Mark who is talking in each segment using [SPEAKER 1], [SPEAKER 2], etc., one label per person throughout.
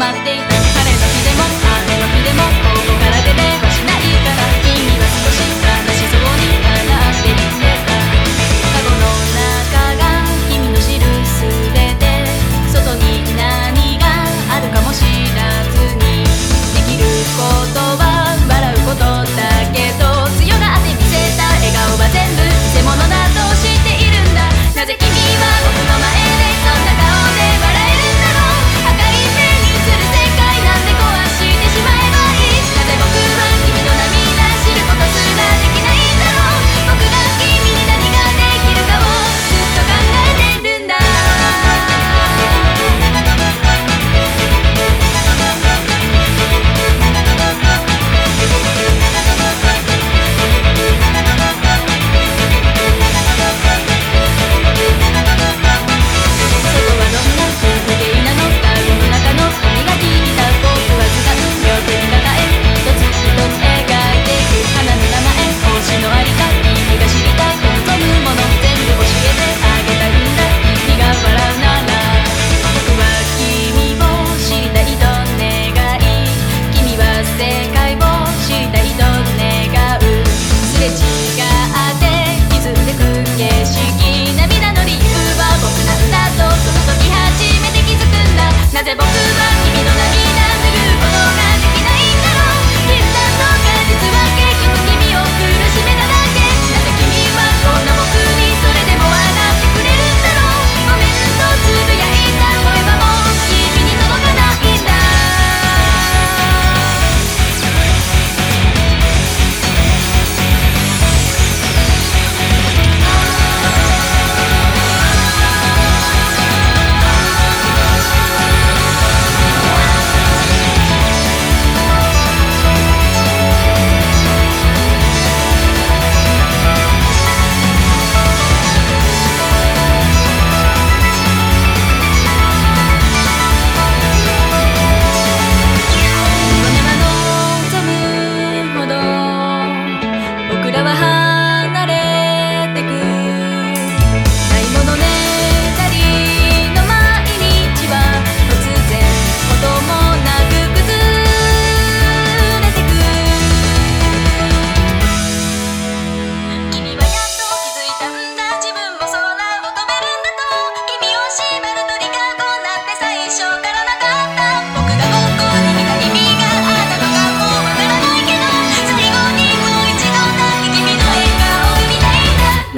[SPEAKER 1] más de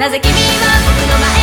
[SPEAKER 1] なぜ君は僕の前